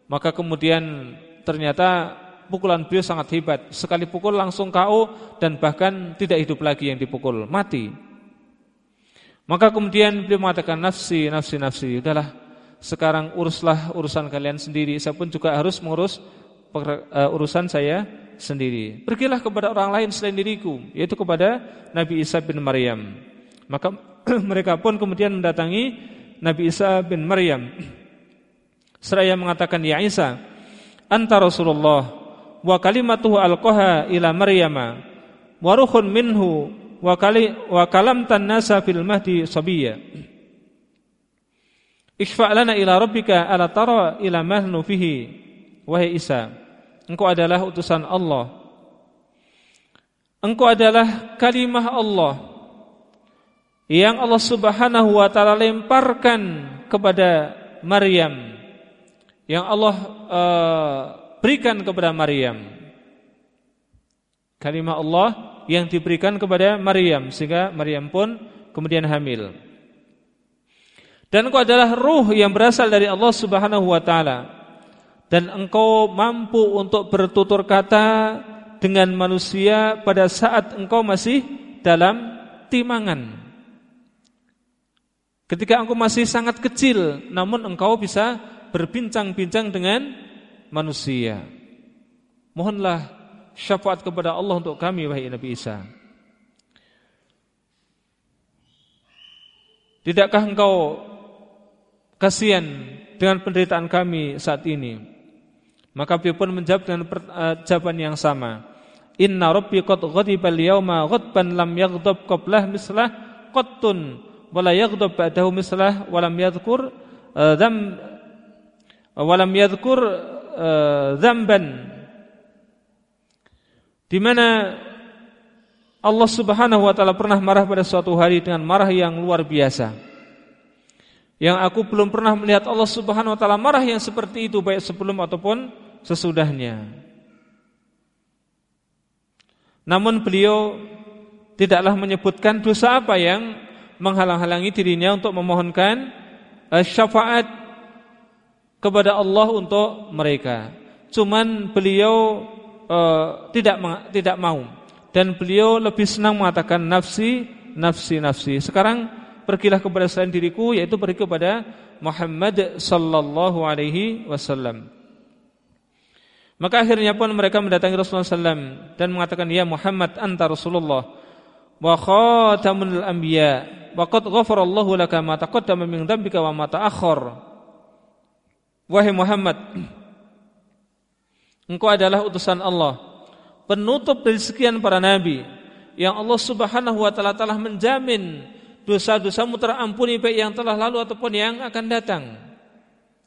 [SPEAKER 1] Maka kemudian ternyata pukulan beliau sangat hebat. Sekali pukul langsung KO dan bahkan tidak hidup lagi yang dipukul, mati. Maka kemudian beliau mengatakan nafsi, nafsi, nafsi. Udahlah, sekarang uruslah urusan kalian sendiri. Saya pun juga harus mengurus uh, urusan saya sendiri. Pergilah kepada orang lain selain diriku, yaitu kepada Nabi Isa bin Maryam. Maka mereka pun kemudian mendatangi Nabi Isa bin Maryam. Seraya mengatakan, "Ya Isa, anta Rasulullah wa kalimatuhu alqaha ila Maryam wa ruhun minhu wa kali wa kalamtan nasa fil mahdi sabiyya." Ikhfa' lana ila rabbika ala tara ila mahnu fihi. Wahai Isa engkau adalah utusan Allah. Engkau adalah kalimah Allah yang Allah Subhanahu wa taala lemparkan kepada Maryam yang Allah uh, berikan kepada Maryam. Kalimat Allah yang diberikan kepada Maryam sehingga Maryam pun kemudian hamil. Dan engkau adalah ruh yang berasal dari Allah Subhanahu wa taala dan engkau mampu untuk bertutur kata dengan manusia pada saat engkau masih dalam timangan. Ketika engkau masih sangat kecil Namun engkau bisa berbincang-bincang dengan manusia. Mohonlah syafaat kepada Allah untuk kami Wahai Nabi Isa. Tidakkah engkau kasihan dengan penderitaan kami saat ini? Maka beliau pun menjawab dengan uh, jawaban yang sama. Inna rabbi qad ghadibal yawma ghadban lam yaghdab qablah mislah qattun wala yaghdab ba'dahu mislah walam yadhkur uh, dzam walam yadhkur uh, dzamban di mana Allah Subhanahu wa taala pernah marah pada suatu hari dengan marah yang luar biasa. Yang aku belum pernah melihat Allah Subhanahu wa taala marah yang seperti itu baik sebelum ataupun sesudahnya. Namun beliau tidaklah menyebutkan dosa apa yang menghalang-halangi dirinya untuk memohonkan uh, syafaat kepada Allah untuk mereka. Cuman beliau uh, tidak tidak mau dan beliau lebih senang mengatakan nafsi nafsi nafsi. Sekarang pergilah kepada selain diriku yaitu pergi kepada Muhammad sallallahu alaihi wasallam. Maka akhirnya pun mereka mendatangi Rasulullah SAW dan mengatakan ya Muhammad anta Rasulullah wa khatamul anbiya wa qad ghafarallahu laka ma taqaddama min dzambika wa ma. Wahai Muhammad, engkau adalah utusan Allah, penutup dari sekian para nabi yang Allah Subhanahu wa taala telah menjamin dosa-dosamu terampuni baik yang telah lalu ataupun yang akan datang.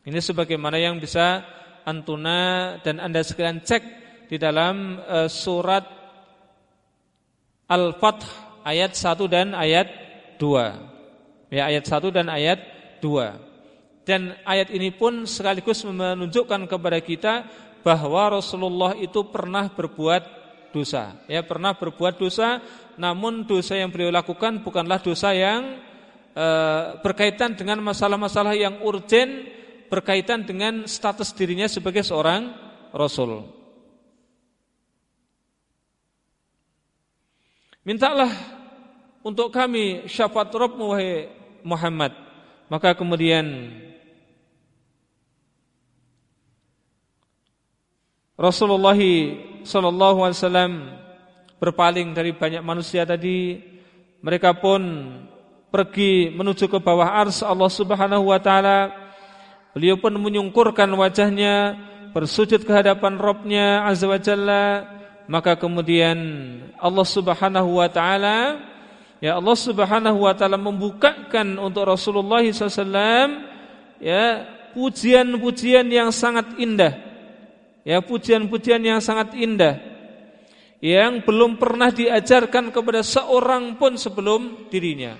[SPEAKER 1] Ini sebagaimana yang bisa antuna dan Anda sekalian cek di dalam uh, surat Al-Fath ayat 1 dan ayat 2. Ya ayat 1 dan ayat 2. Dan ayat ini pun sekaligus menunjukkan kepada kita bahwa Rasulullah itu pernah berbuat dosa. Ya, pernah berbuat dosa, namun dosa yang beliau lakukan bukanlah dosa yang uh, berkaitan dengan masalah-masalah yang urgen berkaitan dengan status dirinya sebagai seorang rasul. Mintalah untuk kami syafaat Rabbmu wahai Muhammad. Maka kemudian Rasulullah sallallahu alaihi wasallam berpaling dari banyak manusia tadi, mereka pun pergi menuju ke bawah ars Allah Subhanahu wa taala. Beliau pun menyungkurkan wajahnya, bersujud ke hadapan Azza wa Jalla. Maka kemudian Allah Subhanahu wa taala ya Allah Subhanahu wa taala membukakan untuk Rasulullah SAW ya pujian-pujian yang sangat indah ya pujian-pujian yang sangat indah yang belum pernah diajarkan kepada seorang pun sebelum dirinya.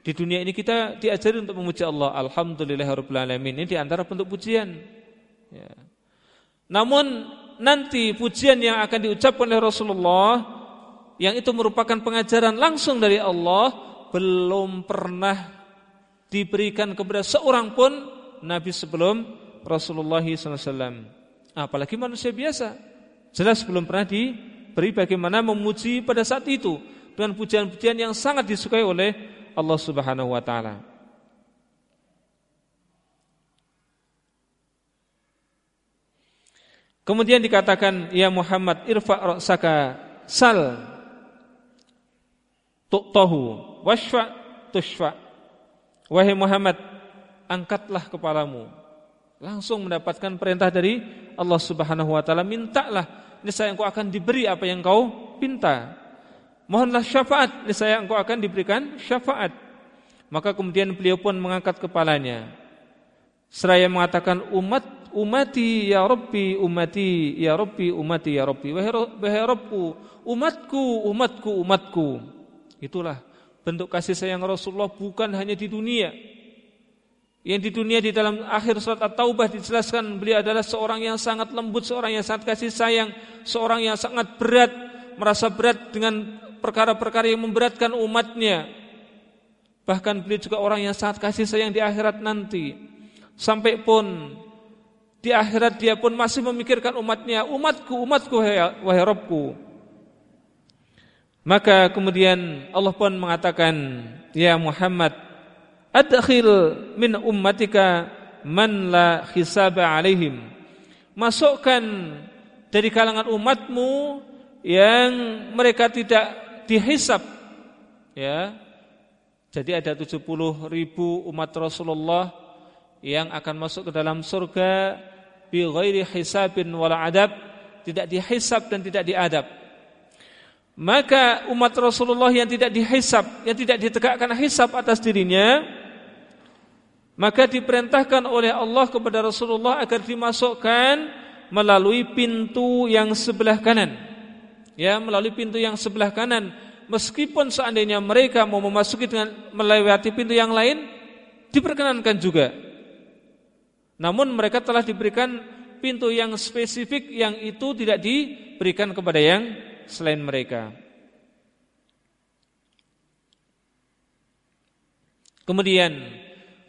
[SPEAKER 1] Di dunia ini kita diajari untuk memuji Allah. Alhamdulillahirabbil alamin. Ini di antara bentuk pujian. Ya. Namun nanti pujian yang akan diucapkan oleh Rasulullah yang itu merupakan pengajaran langsung dari Allah belum pernah diberikan kepada seorang pun nabi sebelum Rasulullah SAW. Apalagi manusia biasa. Jelas belum pernah diberi bagaimana memuji pada saat itu dengan pujian-pujian yang sangat disukai oleh Allah Subhanahu wa taala. Kemudian dikatakan ya Muhammad irfa ra'saka sal tuqtahu washfa tushfa. Wahai Muhammad, angkatlah kepalamu langsung mendapatkan perintah dari Allah Subhanahu wa taala, mintalah niscaya engkau akan diberi apa yang kau pinta. Mohonlah syafaat, niscaya engkau akan diberikan syafaat. Maka kemudian beliau pun mengangkat kepalanya. Seraya mengatakan umat umati ya Rabbi umati ya Rabbi umati ya Rabbi wahai Rabbku umatku umatku umatku itulah bentuk kasih sayang Rasulullah bukan hanya di dunia yang di dunia di dalam akhir surat At-Taubah dijelaskan beliau adalah seorang yang sangat lembut, seorang yang sangat kasih sayang, seorang yang sangat berat, merasa berat dengan perkara-perkara yang memberatkan umatnya. Bahkan beliau juga orang yang sangat kasih sayang di akhirat nanti. Sampai pun di akhirat dia pun masih memikirkan umatnya, umatku, umatku wahai Rabbku. Maka kemudian Allah pun mengatakan, "Ya Muhammad, adkhil min ummatika man la hisaba alaihim. Masukkan dari kalangan umatmu yang mereka tidak dihisab. Ya. Jadi ada 70 ribu umat Rasulullah yang akan masuk ke dalam surga bi ghairi hisabin wala adab tidak dihisab dan tidak diadab. Maka umat Rasulullah yang tidak dihisab yang tidak ditegakkan hisab atas dirinya maka diperintahkan oleh Allah kepada Rasulullah agar dimasukkan melalui pintu yang sebelah kanan. Ya, melalui pintu yang sebelah kanan. Meskipun seandainya mereka mau memasuki dengan melewati pintu yang lain, diperkenankan juga. Namun mereka telah diberikan pintu yang spesifik yang itu tidak diberikan kepada yang selain mereka. Kemudian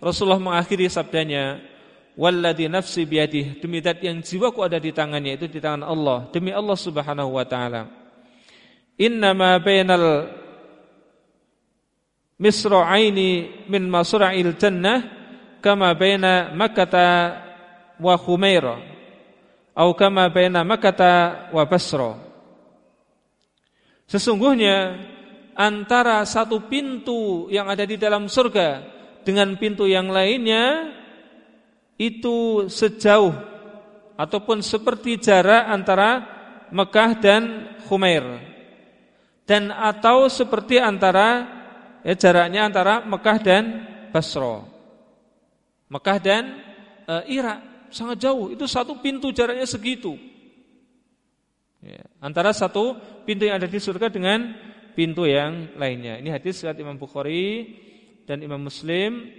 [SPEAKER 1] Rasulullah mengakhiri sabdanya, "Walladzi nafsi biyadihi," demi zat yang jiwaku ada di tangannya itu di tangan Allah, demi Allah Subhanahu wa taala. Innama bainal misra'aini min masra'il jannah kama baina Makkah wa Khumaira atau kama baina Makkah wa Basra. Sesungguhnya antara satu pintu yang ada di dalam surga dengan pintu yang lainnya itu sejauh ataupun seperti jarak antara Mekah dan Khumair dan atau seperti antara ya, jaraknya antara Mekah dan Basra. Mekah dan e, Irak sangat jauh, itu satu pintu jaraknya segitu. Ya, antara satu pintu yang ada di surga dengan pintu yang lainnya. Ini hadis riwayat Imam Bukhari dan Imam Muslim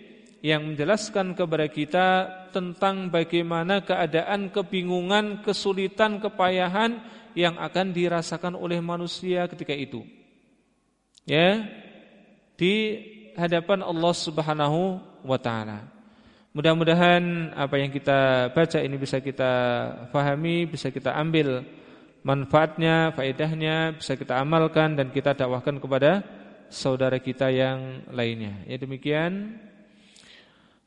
[SPEAKER 1] yang menjelaskan kepada kita tentang bagaimana keadaan kebingungan, kesulitan, kepayahan yang akan dirasakan oleh manusia ketika itu. Ya. Di hadapan Allah Subhanahu wa taala. Mudah-mudahan apa yang kita baca ini bisa kita fahami, bisa kita ambil manfaatnya, faedahnya, bisa kita amalkan dan kita dakwahkan kepada saudara kita yang lainnya. Ya demikian.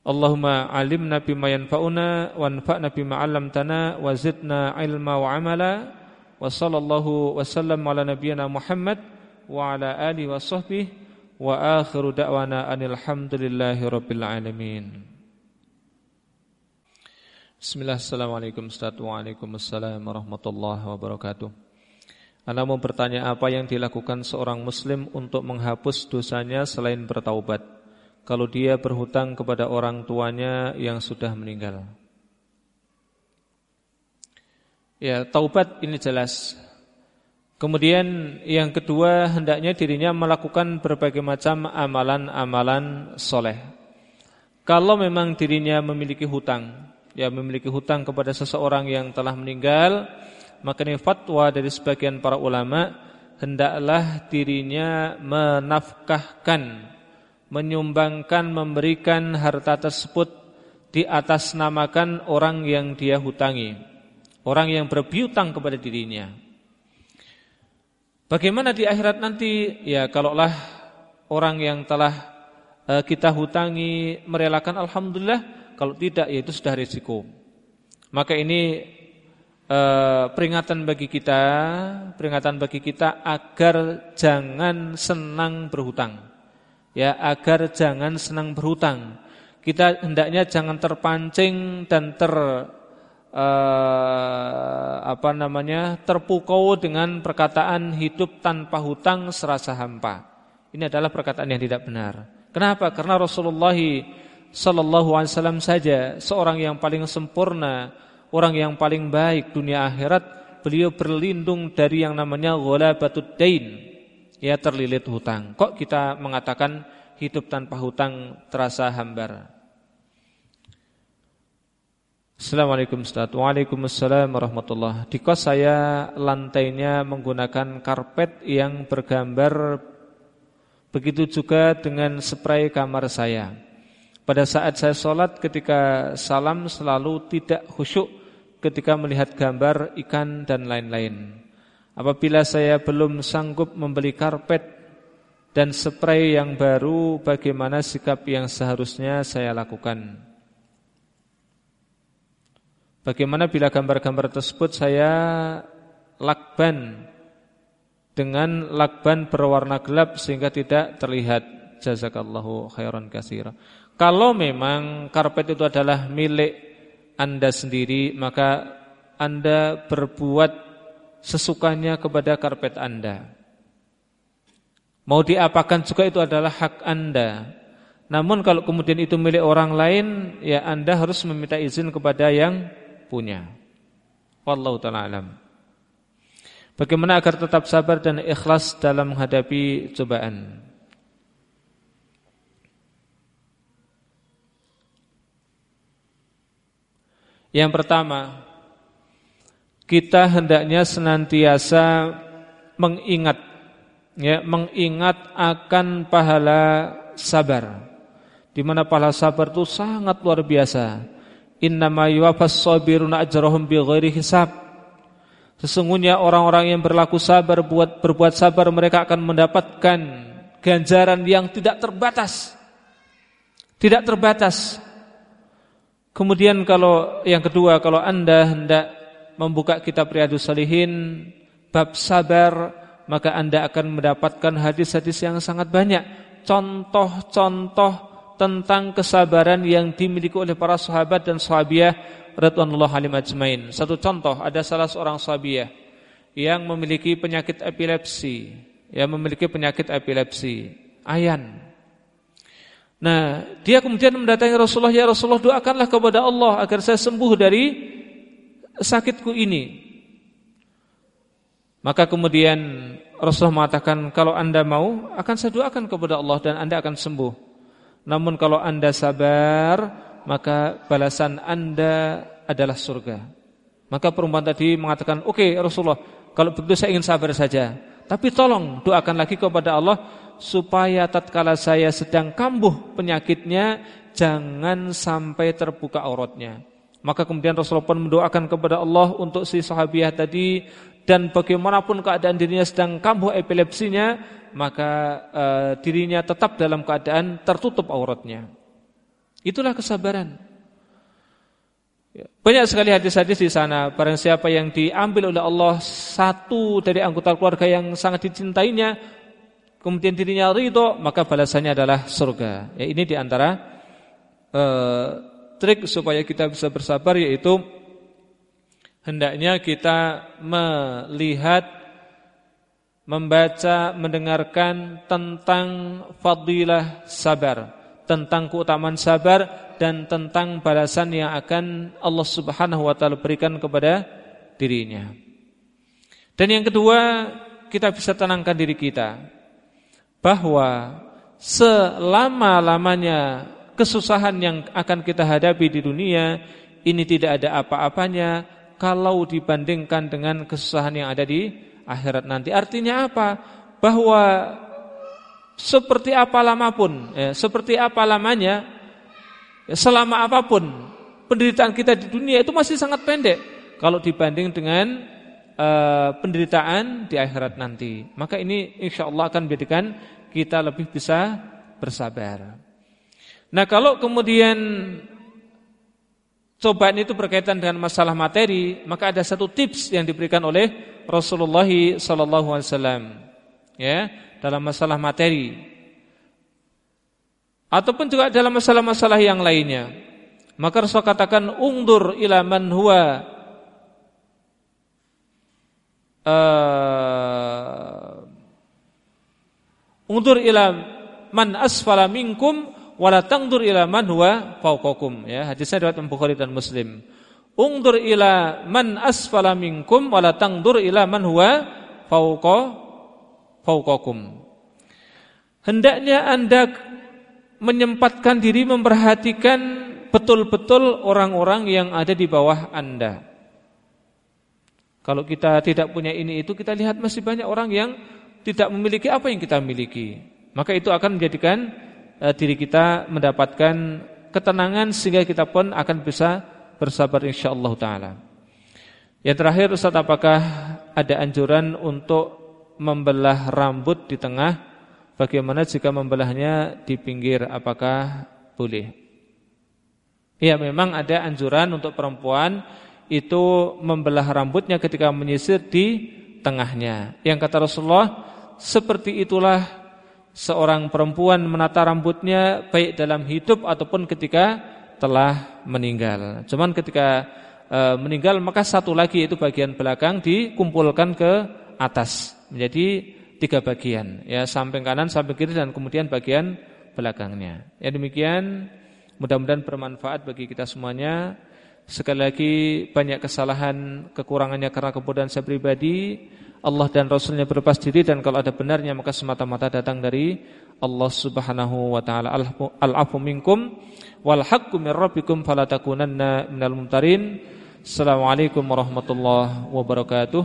[SPEAKER 1] Allahumma alimna bima yanfa'una wanfa'na bima 'allamtana wa zidna ilma wa amala wa sallallahu wa sallam ala nabiyyina Muhammad wa ala alihi wa sahbihi wa akhiru da'wana anil hamdulillahi rabbil alamin. Bismillah, Assalamualaikum warahmatullahi wabarakatuh Anda mau bertanya apa yang dilakukan seorang muslim untuk menghapus dosanya selain bertaubat? Kalau dia berhutang kepada orang tuanya yang sudah meninggal. Ya, taubat ini jelas. Kemudian yang kedua hendaknya dirinya melakukan berbagai macam amalan-amalan soleh. Kalau memang dirinya memiliki hutang ya memiliki hutang kepada seseorang yang telah meninggal maka ini fatwa dari sebagian para ulama hendaklah dirinya menafkahkan menyumbangkan memberikan harta tersebut di atas namakan orang yang dia hutangi orang yang berpiutang kepada dirinya bagaimana di akhirat nanti ya kalaulah orang yang telah eh, kita hutangi merelakan alhamdulillah kalau tidak ya itu sudah risiko. Maka ini eh, peringatan bagi kita, peringatan bagi kita agar jangan senang berhutang. Ya, agar jangan senang berhutang. Kita hendaknya jangan terpancing dan ter eh, apa namanya? terpukau dengan perkataan hidup tanpa hutang serasa hampa. Ini adalah perkataan yang tidak benar. Kenapa? Karena Rasulullah sallallahu alaihi wasallam saja seorang yang paling sempurna, orang yang paling baik dunia akhirat, beliau berlindung dari yang namanya ghalabatud dain. Ya terlilit hutang. Kok kita mengatakan hidup tanpa hutang terasa hambar? Assalamualaikum Ustaz Waalaikumsalam warahmatullah Di kos saya lantainya menggunakan karpet yang bergambar Begitu juga dengan spray kamar saya pada saat saya sholat ketika salam selalu tidak khusyuk ketika melihat gambar ikan dan lain-lain. Apabila saya belum sanggup membeli karpet dan spray yang baru, bagaimana sikap yang seharusnya saya lakukan? Bagaimana bila gambar-gambar tersebut saya lakban dengan lakban berwarna gelap sehingga tidak terlihat? Jazakallahu khairan kasira. Kalau memang karpet itu adalah milik Anda sendiri, maka Anda berbuat sesukanya kepada karpet Anda. Mau diapakan juga itu adalah hak Anda. Namun kalau kemudian itu milik orang lain, ya Anda harus meminta izin kepada yang punya. Wallahu taala alam. Bagaimana agar tetap sabar dan ikhlas dalam menghadapi cobaan? Yang pertama, kita hendaknya senantiasa mengingat ya, mengingat akan pahala sabar. Di mana pahala sabar itu sangat luar biasa. Innama yuwaffas sabiruna ajrahum bighairi hisab. Sesungguhnya orang-orang yang berlaku sabar buat berbuat sabar mereka akan mendapatkan ganjaran yang tidak terbatas. Tidak terbatas Kemudian kalau yang kedua kalau Anda hendak membuka kitab Riyadhus Shalihin bab sabar maka Anda akan mendapatkan hadis-hadis yang sangat banyak contoh-contoh tentang kesabaran yang dimiliki oleh para sahabat dan sahabiah radhiyallahu alim ajmain. Satu contoh ada salah seorang sahabiah yang memiliki penyakit epilepsi, yang memiliki penyakit epilepsi, ayan. Nah, dia kemudian mendatangi Rasulullah, "Ya Rasulullah, doakanlah kepada Allah agar saya sembuh dari sakitku ini." Maka kemudian Rasulullah mengatakan, "Kalau Anda mau, akan saya doakan kepada Allah dan Anda akan sembuh. Namun kalau Anda sabar, maka balasan Anda adalah surga." Maka perempuan tadi mengatakan, "Oke, okay, Rasulullah, kalau begitu saya ingin sabar saja. Tapi tolong doakan lagi kepada Allah supaya tatkala saya sedang kambuh penyakitnya jangan sampai terbuka auratnya." Maka kemudian Rasulullah pun mendoakan kepada Allah untuk si sahabiah tadi dan bagaimanapun keadaan dirinya sedang kambuh epilepsinya, maka uh, dirinya tetap dalam keadaan tertutup auratnya. Itulah kesabaran. Ya. Banyak sekali hadis-hadis di sana. Barang siapa yang diambil oleh Allah satu dari anggota keluarga yang sangat dicintainya, kemudian dirinya ridho, maka balasannya adalah surga. Ya, ini di antara eh, trik supaya kita bisa bersabar yaitu hendaknya kita melihat membaca mendengarkan tentang fadilah sabar tentang keutamaan sabar dan tentang balasan yang akan Allah Subhanahu wa taala berikan kepada dirinya. Dan yang kedua, kita bisa tenangkan diri kita bahwa selama-lamanya kesusahan yang akan kita hadapi di dunia ini tidak ada apa-apanya kalau dibandingkan dengan kesusahan yang ada di akhirat nanti. Artinya apa? Bahwa seperti apa lama pun, ya, seperti apa lamanya, ya, selama apa pun penderitaan kita di dunia itu masih sangat pendek kalau dibanding dengan uh, penderitaan di akhirat nanti. Maka ini insya Allah akan menjadikan kita lebih bisa bersabar. Nah kalau kemudian cobaan itu berkaitan dengan masalah materi, maka ada satu tips yang diberikan oleh Rasulullah SAW, ya dalam masalah materi, ataupun juga dalam masalah-masalah yang lainnya. Maka Rasul katakan ungdur ila man huwa ungdur ila man asfala minkum wala tangdur ila man huwa fawqakum. Ya hadisnya riwayat Bukhari dan Muslim. Ungdur ila man asfala minkum wala tangdur ila man huwa fawqa fawqakum. Hendaknya Anda menyempatkan diri memperhatikan betul-betul orang-orang yang ada di bawah Anda kalau kita tidak punya ini itu kita lihat masih banyak orang yang tidak memiliki apa yang kita miliki maka itu akan menjadikan Eh, diri kita mendapatkan ketenangan sehingga kita pun akan bisa bersabar insyaallah taala. Yang terakhir Ustaz apakah ada anjuran untuk membelah rambut di tengah? Bagaimana jika membelahnya di pinggir? Apakah boleh? Ya memang ada anjuran untuk perempuan itu membelah rambutnya ketika menyisir di tengahnya. Yang kata Rasulullah seperti itulah seorang perempuan menata rambutnya baik dalam hidup ataupun ketika telah meninggal. Cuman ketika e, meninggal maka satu lagi itu bagian belakang dikumpulkan ke atas menjadi tiga bagian ya samping kanan, samping kiri dan kemudian bagian belakangnya. Ya demikian mudah-mudahan bermanfaat bagi kita semuanya. Sekali lagi banyak kesalahan kekurangannya karena kebodohan saya pribadi. Allah dan Rasulnya berlepas diri dan kalau ada benarnya maka semata-mata datang dari Allah Subhanahu wa taala. Al-afu minkum wal haqqu min rabbikum fala takunanna minal mumtarin. Assalamualaikum warahmatullahi wabarakatuh